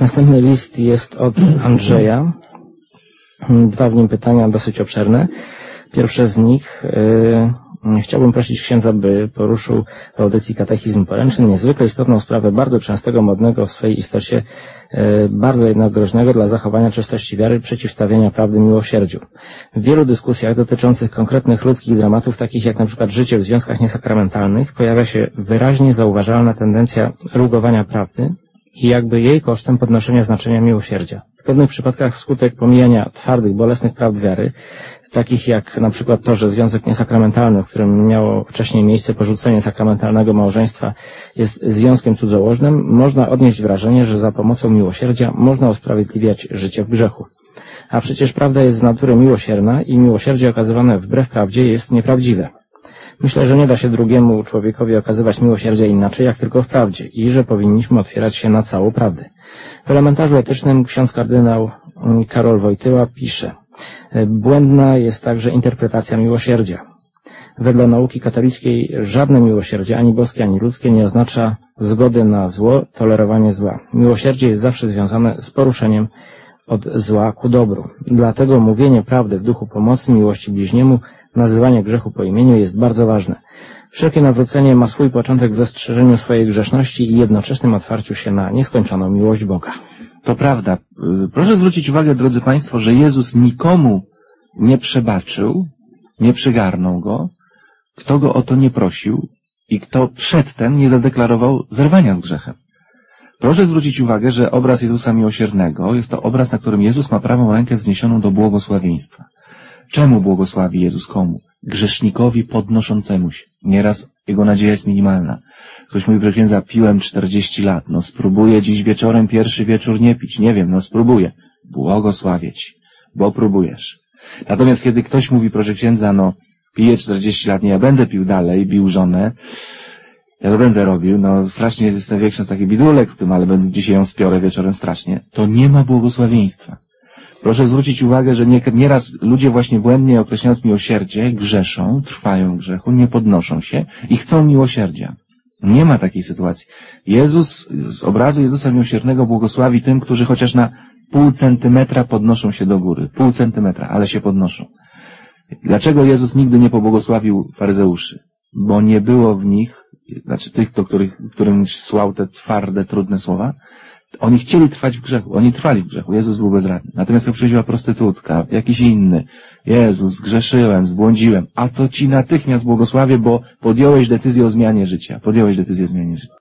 Następny list jest od Andrzeja. Dwa w nim pytania dosyć obszerne. Pierwsze z nich yy, chciałbym prosić księdza, by poruszył w audycji katechizm poręczny niezwykle istotną sprawę bardzo częstego, modnego w swojej istocie, yy, bardzo jednak groźnego dla zachowania czystości wiary przeciwstawienia prawdy miłosierdziu. W wielu dyskusjach dotyczących konkretnych ludzkich dramatów, takich jak na przykład życie w związkach niesakramentalnych, pojawia się wyraźnie zauważalna tendencja rugowania prawdy, i jakby jej kosztem podnoszenia znaczenia miłosierdzia. W pewnych przypadkach wskutek pomijania twardych, bolesnych prawd wiary, takich jak na przykład to, że związek niesakramentalny, w którym miało wcześniej miejsce porzucenie sakramentalnego małżeństwa, jest związkiem cudzołożnym, można odnieść wrażenie, że za pomocą miłosierdzia można usprawiedliwiać życie w grzechu. A przecież prawda jest z natury miłosierna i miłosierdzie okazywane wbrew prawdzie jest nieprawdziwe. Myślę, że nie da się drugiemu człowiekowi okazywać miłosierdzia inaczej, jak tylko w prawdzie i że powinniśmy otwierać się na całą prawdę. W elementarzu etycznym ksiądz kardynał Karol Wojtyła pisze Błędna jest także interpretacja miłosierdzia. Wedle nauki katolickiej żadne miłosierdzie, ani boskie, ani ludzkie, nie oznacza zgody na zło, tolerowanie zła. Miłosierdzie jest zawsze związane z poruszeniem od zła ku dobru. Dlatego mówienie prawdy w duchu pomocy, miłości bliźniemu nazywanie grzechu po imieniu jest bardzo ważne. Wszelkie nawrócenie ma swój początek w dostrzeżeniu swojej grzeszności i jednoczesnym otwarciu się na nieskończoną miłość Boga. To prawda. Proszę zwrócić uwagę, drodzy Państwo, że Jezus nikomu nie przebaczył, nie przygarnął go, kto go o to nie prosił i kto przedtem nie zadeklarował zerwania z grzechem. Proszę zwrócić uwagę, że obraz Jezusa Miłosiernego jest to obraz, na którym Jezus ma prawą rękę wzniesioną do błogosławieństwa. Czemu błogosławi Jezus komu? Grzesznikowi podnoszącemu się. Nieraz jego nadzieja jest minimalna. Ktoś mówi, księdza, piłem 40 lat. No spróbuję dziś wieczorem pierwszy wieczór nie pić. Nie wiem, no spróbuję. Błogosławię ci, bo próbujesz. Natomiast kiedy ktoś mówi, proszę księdza, no piję 40 lat, nie, ja będę pił dalej, bił żonę, ja to będę robił, no strasznie jestem większy z taki bidulek w tym, ale będę dzisiaj ją spiorę wieczorem strasznie. To nie ma błogosławieństwa. Proszę zwrócić uwagę, że nieraz ludzie właśnie błędnie określając miłosierdzie grzeszą, trwają w grzechu, nie podnoszą się i chcą miłosierdzia. Nie ma takiej sytuacji. Jezus z obrazu Jezusa Miłosiernego błogosławi tym, którzy chociaż na pół centymetra podnoszą się do góry. Pół centymetra, ale się podnoszą. Dlaczego Jezus nigdy nie pobłogosławił faryzeuszy? Bo nie było w nich, znaczy tych, do których, którym słał te twarde, trudne słowa, oni chcieli trwać w grzechu, oni trwali w grzechu, Jezus był bezradny. Natomiast jak przychodziła prostytutka, jakiś inny, Jezus, zgrzeszyłem, zbłądziłem, a to ci natychmiast błogosławię, bo podjąłeś decyzję o zmianie życia, podjąłeś decyzję o zmianie życia.